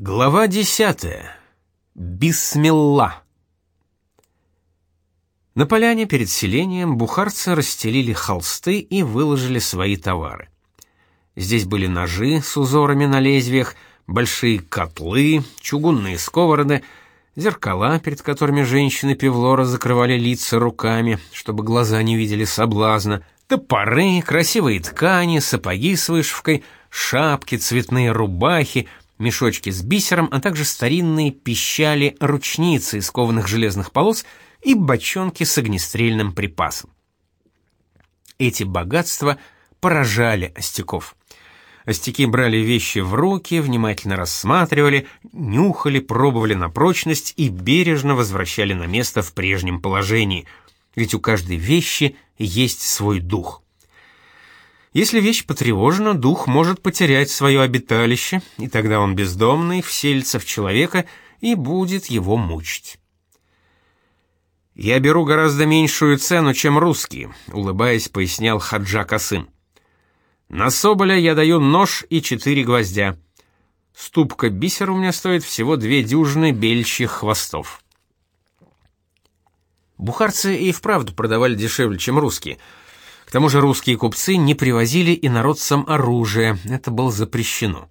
Глава десятая. Бисмилла. На поляне перед селением бухарцы расстелили холсты и выложили свои товары. Здесь были ножи с узорами на лезвиях, большие котлы, чугунные сковороды, зеркала, перед которыми женщины Певлора закрывали лица руками, чтобы глаза не видели соблазна, топоры, красивые ткани, сапоги с вышивкой, шапки, цветные рубахи — мешочки с бисером, а также старинные пищали-ручницы из кованых железных полос и бочонки с огнестрельным припасом. Эти богатства поражали остяков. Остяки брали вещи в руки, внимательно рассматривали, нюхали, пробовали на прочность и бережно возвращали на место в прежнем положении, ведь у каждой вещи есть свой дух. Если вещь потревожена, дух может потерять свое обиталище, и тогда он бездомный вселится в человека и будет его мучить. «Я беру гораздо меньшую цену, чем русские», — улыбаясь, пояснял Хаджа Касым. «На соболя я даю нож и четыре гвоздя. Ступка бисера у меня стоит всего две дюжины бельчих хвостов». Бухарцы и вправду продавали дешевле, чем русские — к тому же русские купцы не привозили инородцам оружие, это было запрещено.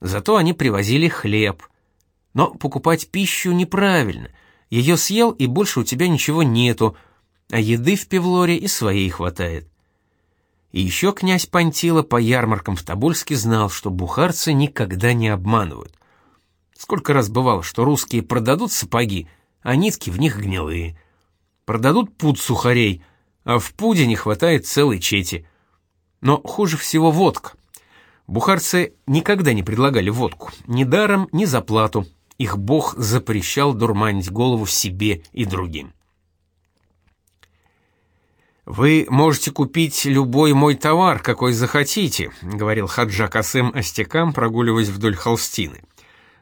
Зато они привозили хлеб. Но покупать пищу неправильно. Ее съел, и больше у тебя ничего нету, а еды в Певлоре и своей хватает. И еще князь Пантила по ярмаркам в Тобольске знал, что бухарцы никогда не обманывают. Сколько раз бывало, что русские продадут сапоги, а нитки в них гнилые. Продадут пуд сухарей — а в пуде не хватает целой чети. Но хуже всего водка. Бухарцы никогда не предлагали водку, ни даром, ни за плату. Их бог запрещал дурманить голову себе и другим. «Вы можете купить любой мой товар, какой захотите», — говорил Хаджа Касым Остякам, прогуливаясь вдоль холстины.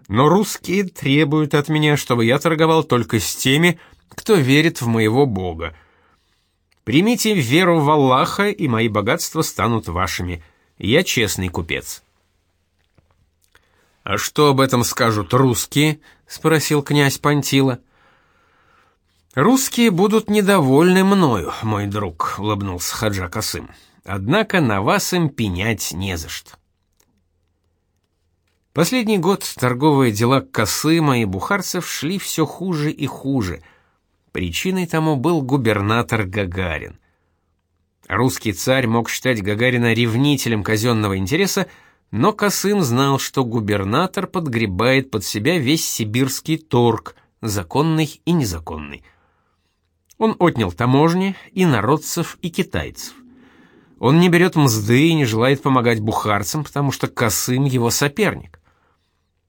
«Но русские требуют от меня, чтобы я торговал только с теми, кто верит в моего бога. Примите веру в Аллаха, и мои богатства станут вашими. Я честный купец». «А что об этом скажут русские?» — спросил князь Пантила. «Русские будут недовольны мною, мой друг», — улыбнулся Хаджа Касым. «Однако на вас им пенять не за что». Последний год торговые дела Касыма и бухарцев шли все хуже и хуже — Причиной тому был губернатор Гагарин. Русский царь мог считать Гагарина ревнителем казенного интереса, но Косым знал, что губернатор подгребает под себя весь сибирский торг, законный и незаконный. Он отнял таможни и народцев, и китайцев. Он не берет мзды и не желает помогать бухарцам, потому что Косым его соперник.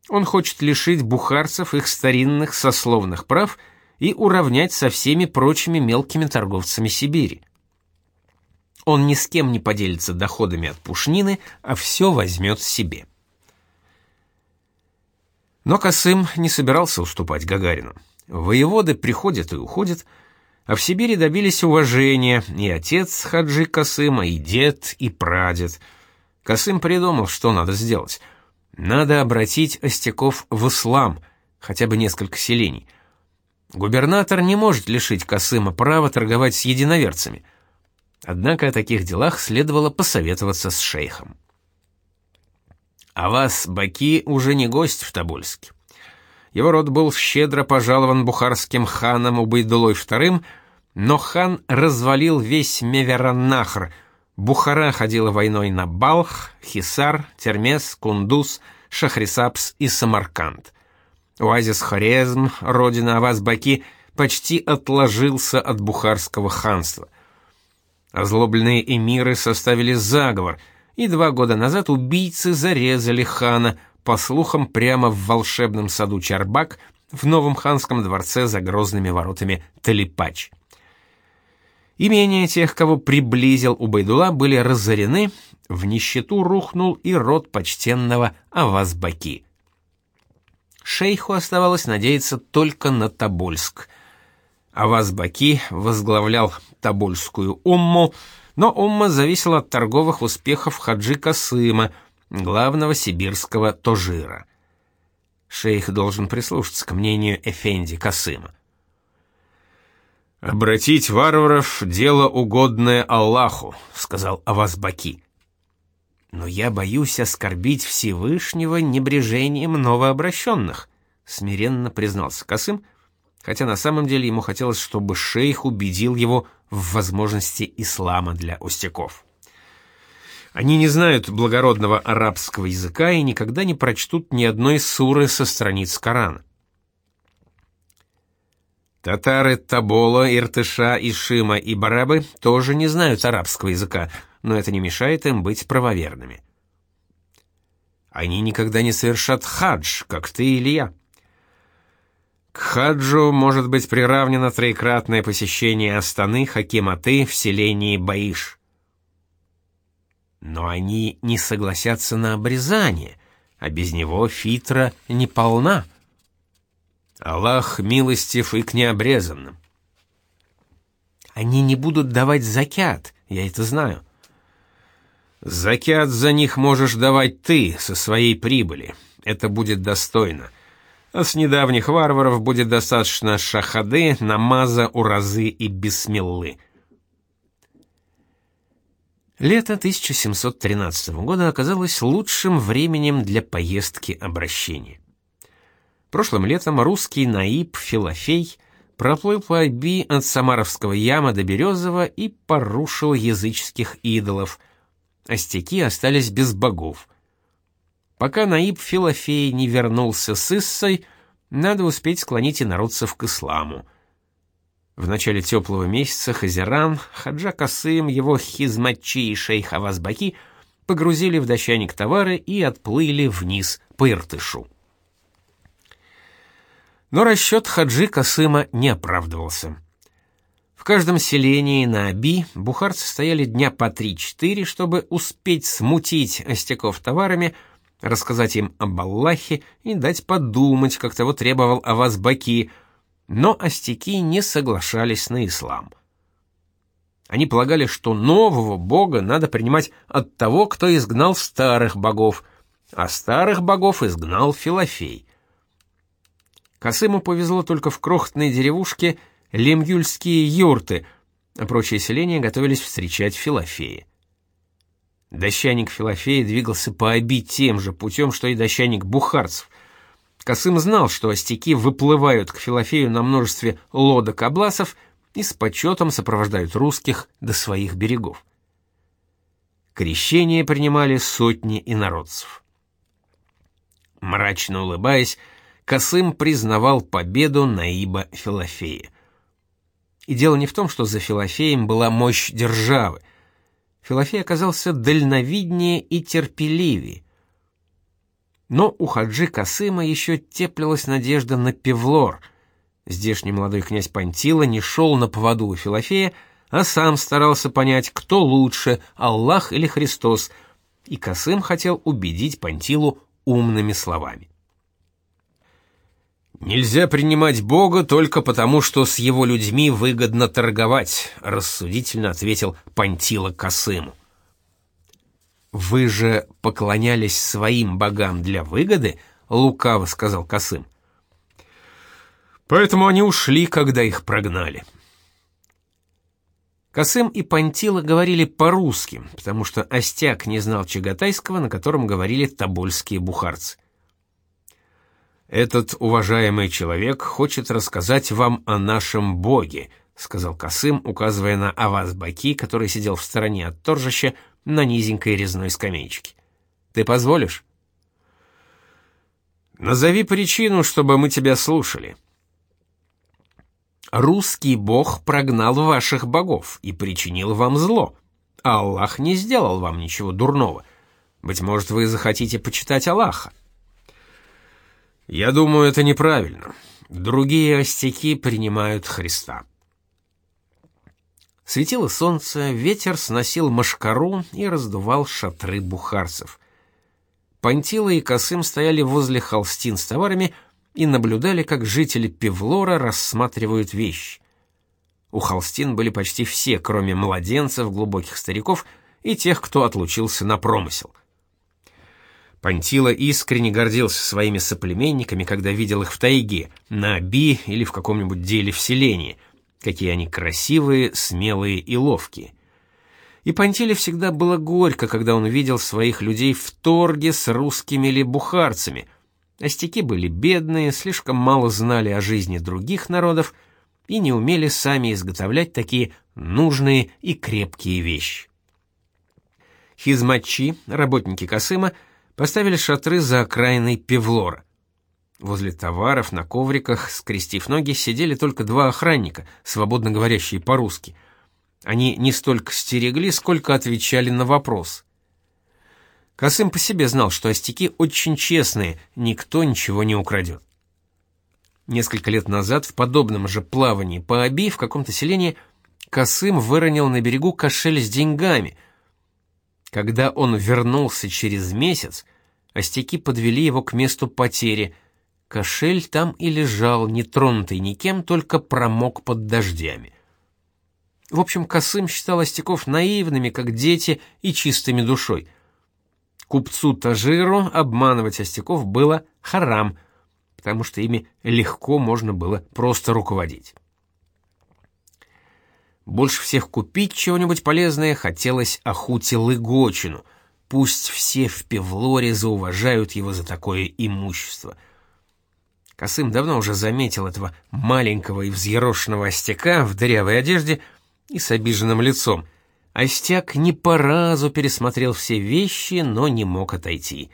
Он хочет лишить бухарцев их старинных сословных прав – и уравнять со всеми прочими мелкими торговцами Сибири. Он ни с кем не поделится доходами от пушнины, а все возьмет себе. Но Косым не собирался уступать Гагарину. Воеводы приходят и уходят, а в Сибири добились уважения и отец Хаджи Косыма, и дед, и прадед. Косым придумал, что надо сделать. Надо обратить остяков в ислам, хотя бы несколько селений — Губернатор не может лишить Касыма права торговать с единоверцами. Однако о таких делах следовало посоветоваться с шейхом. А вас Баки уже не гость в Тобольске. Его род был щедро пожалован бухарским ханом Убайдулой II, но хан развалил весь Мевераннахр. Бухара ходила войной на Балх, Хисар, Термес, Кундуз, Шахрисапс и Самарканд. Оазис Хорезм, родина Аваз-Баки, почти отложился от бухарского ханства. Озлобленные эмиры составили заговор, и два года назад убийцы зарезали хана, по слухам, прямо в волшебном саду Чарбак в новом ханском дворце за грозными воротами Талипач. Имения тех, кого приблизил Убайдула, были разорены, в нищету рухнул и род почтенного Авазбаки. Шейху оставалось надеяться только на Тобольск. Аваз Баки возглавлял Тобольскую умму, но умма зависела от торговых успехов Хаджи Касыма, главного сибирского тожира. Шейх должен прислушаться к мнению Эфенди Касыма. «Обратить варваров — дело угодное Аллаху», — сказал Авазбаки. «Но я боюсь оскорбить Всевышнего небрежением новообращенных», — смиренно признался Касым, хотя на самом деле ему хотелось, чтобы шейх убедил его в возможности ислама для устяков. Они не знают благородного арабского языка и никогда не прочтут ни одной суры со страниц Корана. Татары Табола, Иртыша, Ишима и Барабы тоже не знают арабского языка, но это не мешает им быть правоверными. Они никогда не совершат хадж, как ты или я. К хаджу может быть приравнено троекратное посещение Астаны Хакиматы в селении Баиш. Но они не согласятся на обрезание, а без него фитра не полна. Аллах милостив и к необрезанным. Они не будут давать закят, я это знаю. Закят за них можешь давать ты со своей прибыли. Это будет достойно. А с недавних варваров будет достаточно шахады, намаза, уразы и бисмиллы. Лето 1713 года оказалось лучшим временем для поездки обращения. Прошлым летом русский наиб Филофей проплыл по Аби от Самаровского яма до Березова и порушил языческих идолов. Остяки остались без богов. Пока наиб Филофей не вернулся с Иссой, надо успеть склонить инородцев к исламу. В начале теплого месяца Хазиран, Хаджа Касым, его хизматчи и шейх Авазбаки погрузили в дощаник товары и отплыли вниз по Иртышу. Но расчет Хаджи Касыма не оправдывался. В каждом селении на Аби бухарцы стояли дня по три-четыре, чтобы успеть смутить остяков товарами, рассказать им об Аллахе и дать подумать, как того требовал Авазбаки – но остяки не соглашались на ислам. Они полагали, что нового бога надо принимать от того, кто изгнал старых богов, а старых богов изгнал Филофей. Касыму повезло только в крохотной деревушке Лемюльские юрты, а прочие селения готовились встречать Филофея. Дощаник Филофея двигался по оби тем же путем, что и дощаник бухарцев — Косым знал, что остяки выплывают к Филофею на множестве лодок-обласов и с почетом сопровождают русских до своих берегов. Крещение принимали сотни инородцев. Мрачно улыбаясь, Косым признавал победу Наиба Филофея. И дело не в том, что за Филофеем была мощь державы. Филофей оказался дальновиднее и терпеливее. Но у Хаджи Касыма еще теплилась надежда на Певлор. Здешний молодой князь Пантила не шел на поводу у Филофея, а сам старался понять, кто лучше, Аллах или Христос, и Касым хотел убедить Пантилу умными словами. «Нельзя принимать Бога только потому, что с его людьми выгодно торговать», — рассудительно ответил Пантила Касыму. Вы же поклонялись своим богам для выгоды, лукаво сказал Касым. Поэтому они ушли, когда их прогнали. Касым и Пантила говорили по-русски, потому что Остяк не знал чагатайского, на котором говорили тобольские бухарцы. Этот уважаемый человек хочет рассказать вам о нашем боге, сказал Касым, указывая на Аваз-Баки, который сидел в стороне от торжища, на низенькой резной скамеечке. Ты позволишь? Назови причину, чтобы мы тебя слушали. Русский бог прогнал ваших богов и причинил вам зло. А Аллах не сделал вам ничего дурного. Быть может, вы захотите почитать Аллаха. Я думаю, это неправильно. Другие остяки принимают Христа. Светило солнце, ветер сносил машкару и раздувал шатры бухарцев. Пантила и Косым стояли возле холстин с товарами и наблюдали, как жители Певлора рассматривают вещи. У холстин были почти все, кроме младенцев, глубоких стариков и тех, кто отлучился на промысел. Пантила искренне гордился своими соплеменниками, когда видел их в тайге, на Би или в каком-нибудь деле в селении. Какие они красивые, смелые и ловкие. И Пантиле всегда было горько, когда он видел своих людей в торге с русскими или бухарцами. Остяки были бедные, слишком мало знали о жизни других народов и не умели сами изготовлять такие нужные и крепкие вещи. Хизматчи, работники Касыма, поставили шатры за окраиной Певлора. Возле товаров на ковриках, скрестив ноги, сидели только два охранника, свободно говорящие по-русски. Они не столько стерегли, сколько отвечали на вопрос. Касым по себе знал, что остяки очень честные, никто ничего не украдет. Несколько лет назад в подобном же плавании по Аби в каком-то селении Касым выронил на берегу кошель с деньгами — когда он вернулся через месяц, остяки подвели его к месту потери. Кошель там и лежал, не тронутый никем, только промок под дождями. В общем, Косым считал остяков наивными, как дети, и чистыми душой. Купцу Тажиру обманывать остяков было харам, потому что ими легко можно было просто руководить. Больше всех купить чего-нибудь полезное хотелось Ахуте Лыгочину. Пусть все в Певлоре зауважают его за такое имущество. Косым давно уже заметил этого маленького и взъерошенного остяка в дырявой одежде и с обиженным лицом. Остяк не по разу пересмотрел все вещи, но не мог отойти.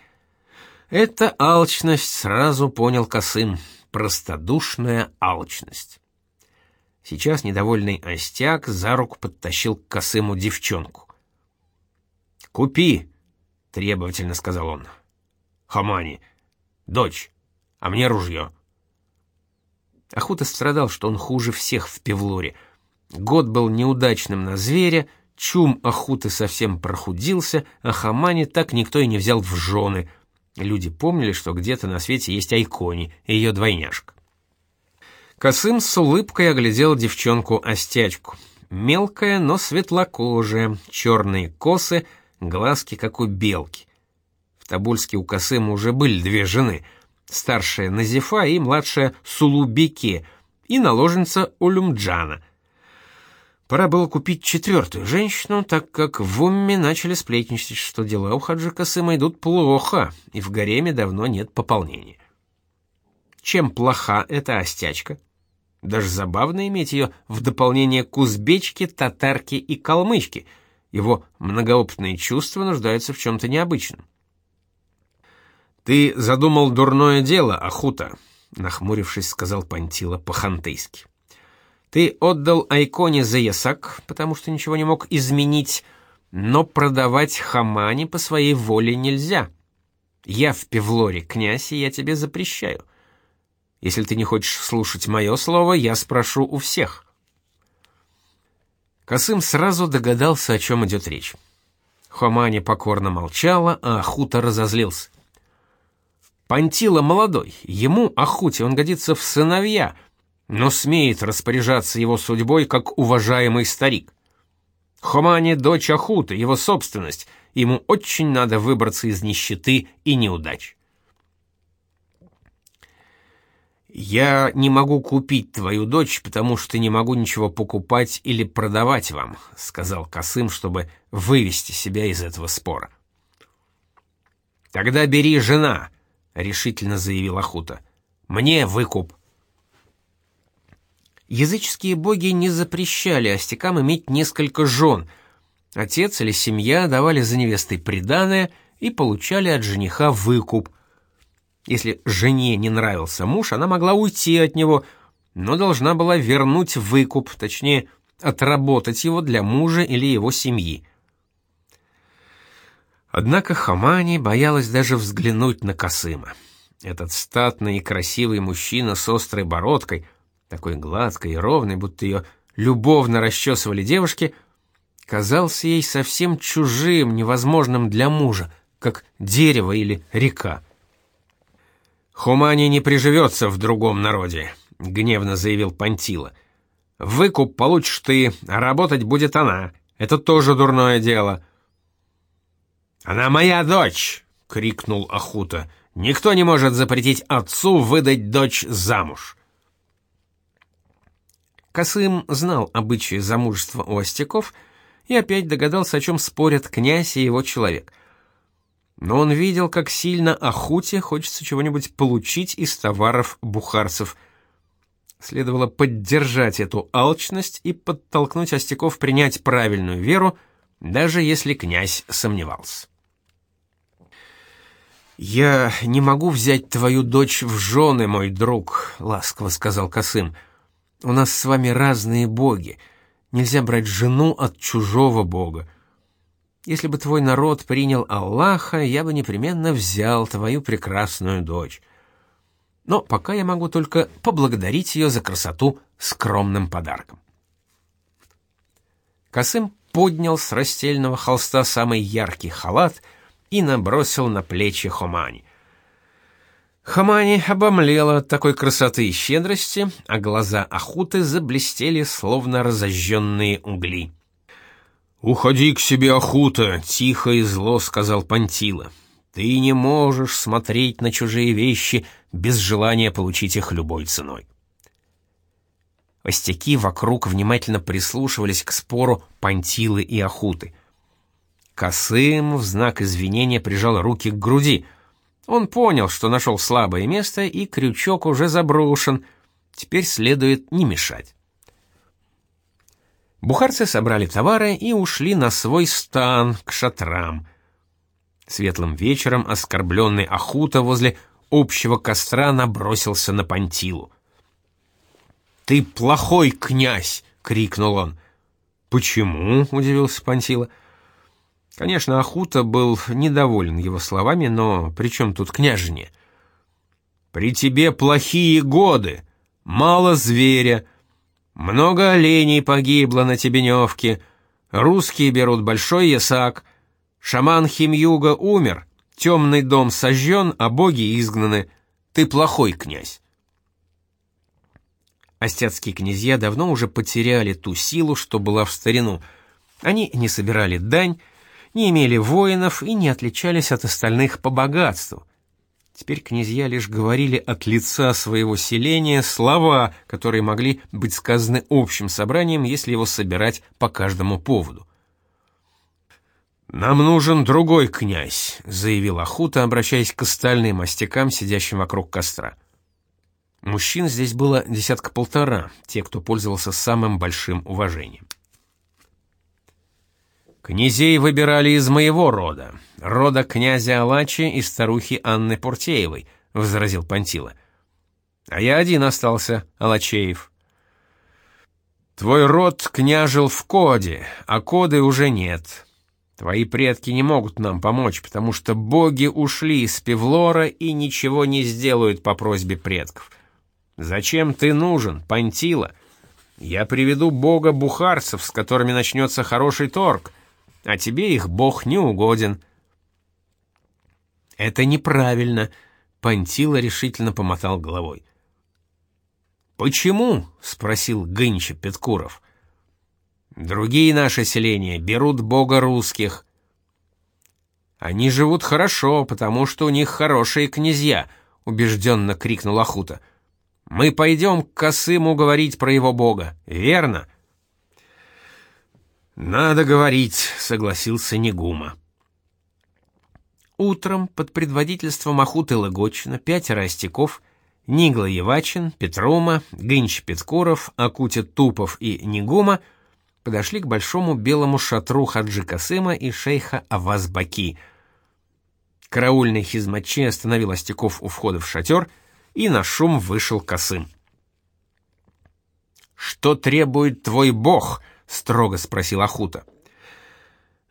Это алчность, сразу понял Косым, простодушная алчность. Сейчас недовольный Остяк за руку подтащил к Косыму девчонку. «Купи!» — требовательно сказал он. «Хамани, дочь, а мне ружье». Охота страдал, что он хуже всех в Певлоре. Год был неудачным на зверя, чум Ахуты совсем прохудился, а Хамани так никто и не взял в жены. Люди помнили, что где-то на свете есть Айкони, ее двойняшка. Косым с улыбкой оглядел девчонку-остячку. Мелкая, но светлокожая, черные косы, глазки, как у белки. В Тобольске у Косыма уже были две жены, старшая Назифа и младшая Сулубике, и наложница Улюмджана. Пора было купить четвертую женщину, так как в Умме начали сплетничать, что дела у Хаджи Косыма идут плохо, и в гареме давно нет пополнения. Чем плоха эта остячка? Даже забавно иметь ее в дополнение к узбечке, татарке и калмычке. Его многоопытные чувства нуждаются в чем-то необычном. «Ты задумал дурное дело, Ахута», — нахмурившись, сказал Пантила по-хантейски. «Ты отдал Айконе за ясак, потому что ничего не мог изменить, но продавать хамани по своей воле нельзя. Я в Певлоре князь, и я тебе запрещаю. Если ты не хочешь слушать мое слово, я спрошу у всех». Косым сразу догадался, о чем идет речь. Хомани покорно молчала, а Ахута разозлился. Пантила молодой, ему, Ахуте, он годится в сыновья, но смеет распоряжаться его судьбой, как уважаемый старик. Хомани — дочь Ахута, его собственность, ему очень надо выбраться из нищеты и неудач. «Я не могу купить твою дочь, потому что не могу ничего покупать или продавать вам», — сказал Касым, чтобы вывести себя из этого спора. «Тогда бери жена», — решительно заявил Ахута. «Мне выкуп». Языческие боги не запрещали остякам иметь несколько жен. Отец или семья давали за невестой приданое и получали от жениха выкуп — если жене не нравился муж, она могла уйти от него, но должна была вернуть выкуп, точнее, отработать его для мужа или его семьи. Однако Хамани боялась даже взглянуть на Касыма. Этот статный и красивый мужчина с острой бородкой, такой гладкой и ровной, будто ее любовно расчесывали девушки, казался ей совсем чужим, невозможным для мужа, как дерево или река. «Хумани не приживется в другом народе», — гневно заявил Пантила. «Выкуп получишь ты, а работать будет она. Это тоже дурное дело». «Она моя дочь!» — крикнул Ахута. Никто не может запретить отцу выдать дочь замуж. Косым знал обычаи замужества у остяков и опять догадался, о чем спорят князь и его человек. Но он видел, как сильно Ахуте хочется чего-нибудь получить из товаров бухарцев. Следовало поддержать эту алчность и подтолкнуть остяков принять правильную веру, даже если князь сомневался. «Я не могу взять твою дочь в жены, мой друг», — ласково сказал Косым. «У нас с вами разные боги. Нельзя брать жену от чужого бога. Если бы твой народ принял Аллаха, я бы непременно взял твою прекрасную дочь. Но пока я могу только поблагодарить ее за красоту скромным подарком». Косым поднял с растельного холста самый яркий халат — и набросил на плечи Хомани. Хамани обомлела от такой красоты и щедрости, а глаза Ахуты заблестели, словно разожженные угли. «Уходи к себе, Ахута!» — тихо и зло сказал Пантила. «Ты не можешь смотреть на чужие вещи без желания получить их любой ценой». Остяки вокруг внимательно прислушивались к спору Пантилы и Ахуты. Косым в знак извинения прижал руки к груди. Он понял, что нашел слабое место, и крючок уже заброшен. Теперь следует не мешать. Бухарцы собрали товары и ушли на свой стан к шатрам. Светлым вечером оскорбленный Ахута возле общего костра набросился на Пантилу. «Ты плохой князь!» — крикнул он. «Почему?» — удивился Пантила. — Конечно, Ахута был недоволен его словами, но при чем тут княжение? «При тебе плохие годы, мало зверя, много оленей погибло на Тебеневке, русские берут большой ясак, шаман Химюга умер, темный дом сожжен, а боги изгнаны. Ты плохой князь». Остяцкие князья давно уже потеряли ту силу, что была в старину. Они не собирали дань, не имели воинов и не отличались от остальных по богатству. Теперь князья лишь говорили от лица своего селения слова, которые могли быть сказаны общим собранием, если его собирать по каждому поводу. «Нам нужен другой князь», — заявил Ахута, обращаясь к остальным мастякам, сидящим вокруг костра. Мужчин здесь было десятка-полтора, те, кто пользовался самым большим уважением. Князей выбирали из моего рода, рода князя Алачи и старухи Анны Пуртеевой, возразил Пантила. А я один остался, Алачеев. Твой род княжил в Коде, а Коды уже нет. Твои предки не могут нам помочь, потому что боги ушли из Певлора и ничего не сделают по просьбе предков. Зачем ты нужен, Пантила? Я приведу бога бухарцев, с которыми начнется хороший торг а тебе их бог не угоден». «Это неправильно», — Пантила решительно помотал головой. «Почему?» — спросил Гынча Петкуров. «Другие наши селения берут бога русских». «Они живут хорошо, потому что у них хорошие князья», — убежденно крикнул Ахута. «Мы пойдем к Косыму говорить про его бога, верно?» «Надо говорить», — согласился Негума. Утром под предводительством Ахуты Лыгочина пятеро остяков, Нигла Евачин, Петрома, Гынч Петкуров, Акутя Тупов и Негума подошли к большому белому шатру Хаджи Касыма и шейха Авазбаки. Караульный хизматчи остановил остяков у входа в шатер, и на шум вышел Касым. «Что требует твой бог?» Строго спросил Ахута.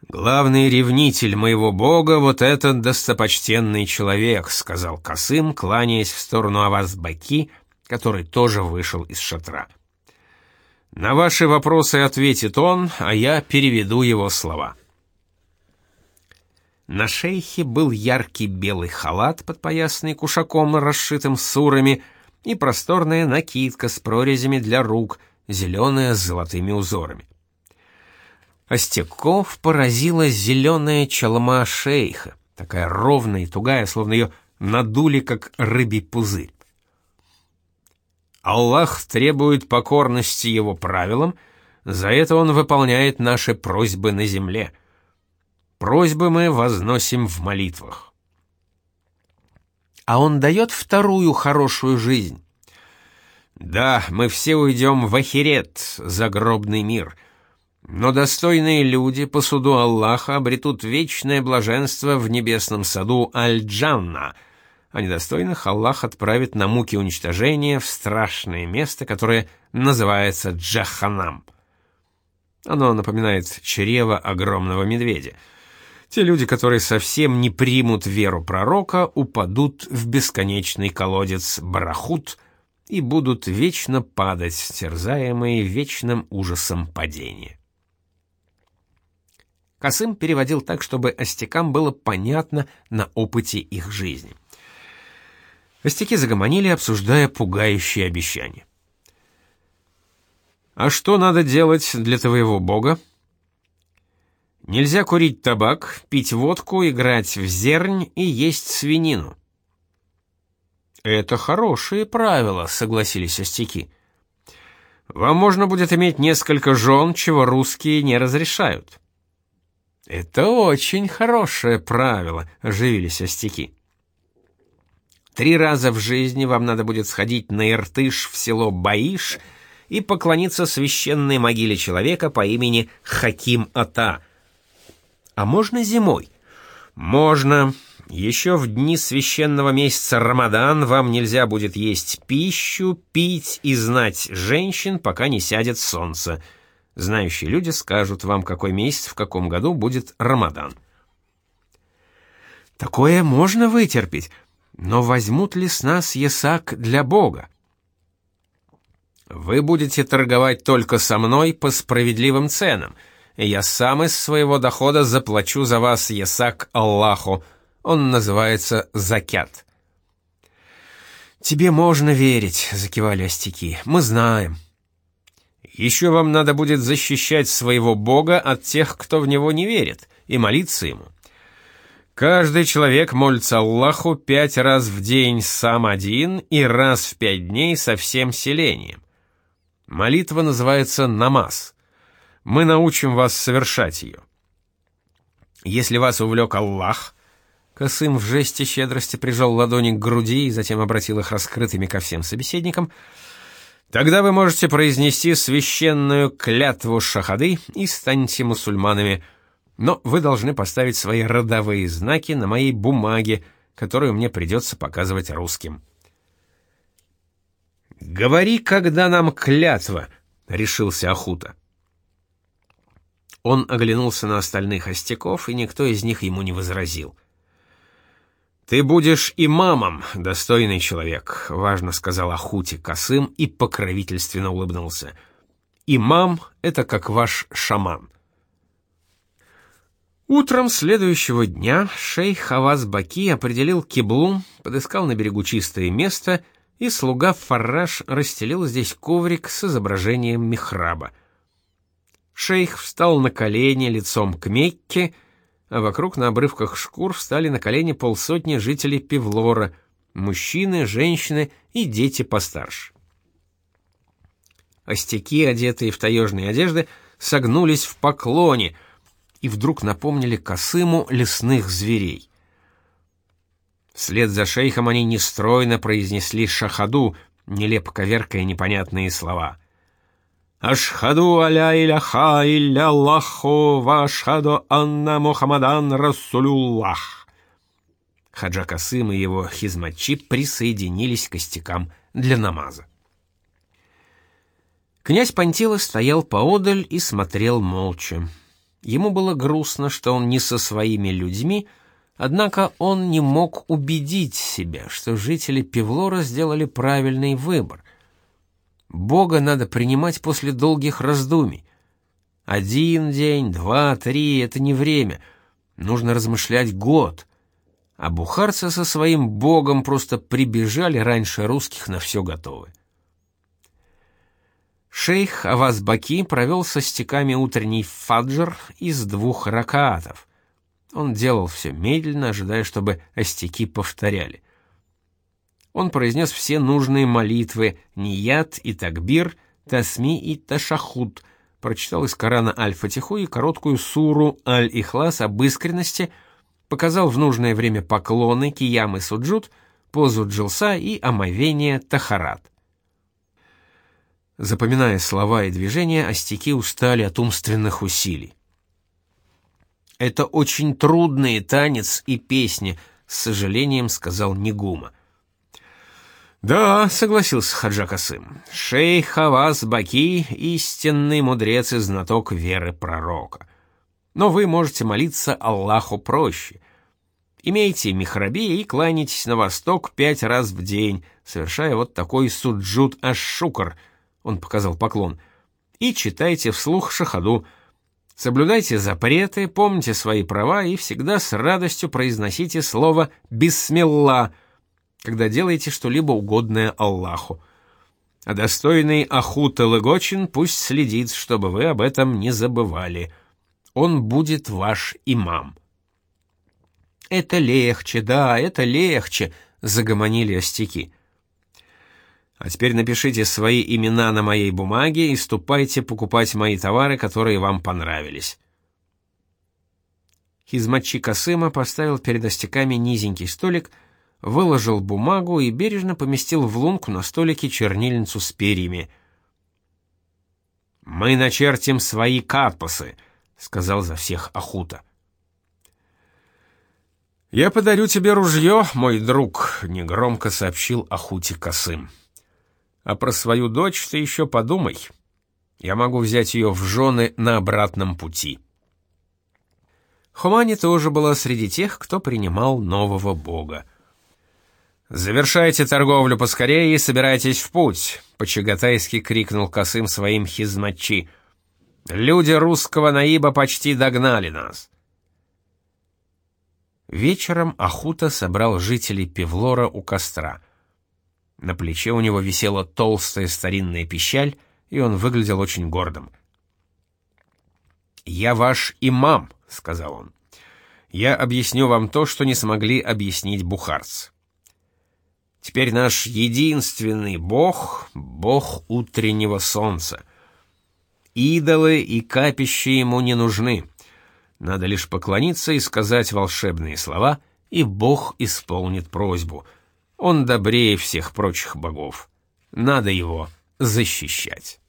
Главный ревнитель моего бога вот этот достопочтенный человек, сказал Касым, кланяясь в сторону Авазбаки, который тоже вышел из шатра. На ваши вопросы ответит он, а я переведу его слова. На шейхе был яркий белый халат, подпоясанный кушаком, расшитым сурами, и просторная накидка с прорезями для рук, зеленая с золотыми узорами. Остяков поразила зеленая чалма шейха, такая ровная и тугая, словно ее надули, как рыбий пузырь. Аллах требует покорности его правилам, за это он выполняет наши просьбы на земле. Просьбы мы возносим в молитвах. А он дает вторую хорошую жизнь. Да, мы все уйдем в ахирет, загробный мир. Но достойные люди по суду Аллаха обретут вечное блаженство в небесном саду Аль-Джанна, а недостойных Аллах отправит на муки уничтожения в страшное место, которое называется Джаханам. Оно напоминает чрево огромного медведя. Те люди, которые совсем не примут веру пророка, упадут в бесконечный колодец Барахут — и будут вечно падать, терзаемые вечным ужасом падения. Касым переводил так, чтобы остякам было понятно на опыте их жизни. Остяки загомонили, обсуждая пугающие обещания. «А что надо делать для твоего бога?» «Нельзя курить табак, пить водку, играть в зернь и есть свинину. «Это хорошие правила», — согласились остяки. «Вам можно будет иметь несколько жен, чего русские не разрешают». «Это очень хорошее правило», — оживились остяки. «Три раза в жизни вам надо будет сходить на Иртыш в село Баиш и поклониться священной могиле человека по имени Хаким Ата. А можно зимой?» «Можно», еще в дни священного месяца Рамадан вам нельзя будет есть пищу, пить и знать женщин, пока не сядет солнце. Знающие люди скажут вам, какой месяц в каком году будет Рамадан. Такое можно вытерпеть, но возьмут ли с нас ясак для Бога? Вы будете торговать только со мной по справедливым ценам, я сам из своего дохода заплачу за вас ясак Аллаху, он называется закят. Тебе можно верить, закивали остяки. Мы знаем. Еще вам надо будет защищать своего бога от тех, кто в него не верит, и молиться ему. Каждый человек молится Аллаху пять раз в день сам один и раз в пять дней со всем селением. Молитва называется намаз. Мы научим вас совершать ее. Если вас увлек Аллах, Косым в жесте щедрости прижал ладони к груди и затем обратил их раскрытыми ко всем собеседникам. «Тогда вы можете произнести священную клятву шахады и станьте мусульманами, но вы должны поставить свои родовые знаки на моей бумаге, которую мне придется показывать русским». «Говори, когда нам клятва», — решился Ахута. Он оглянулся на остальных остяков, и никто из них ему не возразил. — «Ты будешь имамом, достойный человек», — важно сказал Ахути Касым и покровительственно улыбнулся. «Имам — это как ваш шаман». Утром следующего дня шейх Хаваз Баки определил киблу, подыскал на берегу чистое место, и слуга Фарраш расстелил здесь коврик с изображением михраба. Шейх встал на колени лицом к Мекке — а вокруг на обрывках шкур встали на колени полсотни жителей Певлора, мужчины, женщины и дети постарше. Остяки, одетые в таежные одежды, согнулись в поклоне и вдруг напомнили Косыму лесных зверей. Вслед за шейхом они нестройно произнесли шахаду, нелепо коверкая непонятные слова — Ашхаду аля иляха илля Аллаху ва ашхаду анна Мухаммадан Расулюллах. Хаджа Касым и его хизматчи присоединились к костякам для намаза. Князь Пантила стоял поодаль и смотрел молча. Ему было грустно, что он не со своими людьми, однако он не мог убедить себя, что жители Певлора сделали правильный выбор — Бога надо принимать после долгих раздумий. Один день, два, три — это не время. Нужно размышлять год. А бухарцы со своим богом просто прибежали раньше русских на все готовы. Шейх Аваз Баки провел со стеками утренний фаджр из двух ракаатов. Он делал все медленно, ожидая, чтобы остяки повторяли. Он произнес все нужные молитвы Ният и Такбир, Тасми и Ташахуд, прочитал из Корана Аль-Фатиху и короткую суру Аль-Ихлас об искренности, показал в нужное время поклоны Киям и Суджуд, позу Джилса и омовение Тахарат. Запоминая слова и движения, остяки устали от умственных усилий. «Это очень трудный танец и песни», — с сожалением сказал Нигума. «Да», — согласился Хаджа Касым, — «шейх Хавас Баки — истинный мудрец и знаток веры пророка. Но вы можете молиться Аллаху проще. Имейте михраби и кланяйтесь на восток пять раз в день, совершая вот такой суджут аш-шукр», — он показал поклон, — «и читайте вслух шахаду». Соблюдайте запреты, помните свои права и всегда с радостью произносите слово «бисмилла», когда делаете что-либо угодное Аллаху. А достойный Ахута Лыгочин пусть следит, чтобы вы об этом не забывали. Он будет ваш имам. «Это легче, да, это легче», — загомонили остяки. А теперь напишите свои имена на моей бумаге и ступайте покупать мои товары, которые вам понравились. Хизматчи Касыма поставил перед остяками низенький столик, выложил бумагу и бережно поместил в лунку на столике чернильницу с перьями. «Мы начертим свои катпасы», — сказал за всех Ахута. «Я подарю тебе ружье, мой друг», — негромко сообщил Ахути Касым. А про свою дочь ты еще подумай. Я могу взять ее в жены на обратном пути. Хумани тоже была среди тех, кто принимал нового бога. «Завершайте торговлю поскорее и собирайтесь в путь», — по-чагатайски крикнул Косым своим хизматчи. «Люди русского наиба почти догнали нас». Вечером Ахута собрал жителей Певлора у костра. На плече у него висела толстая старинная пищаль, и он выглядел очень гордым. «Я ваш имам», — сказал он. «Я объясню вам то, что не смогли объяснить бухарцы. Теперь наш единственный бог — бог утреннего солнца. Идолы и капища ему не нужны. Надо лишь поклониться и сказать волшебные слова, и бог исполнит просьбу — он добрее всех прочих богов. Надо его защищать.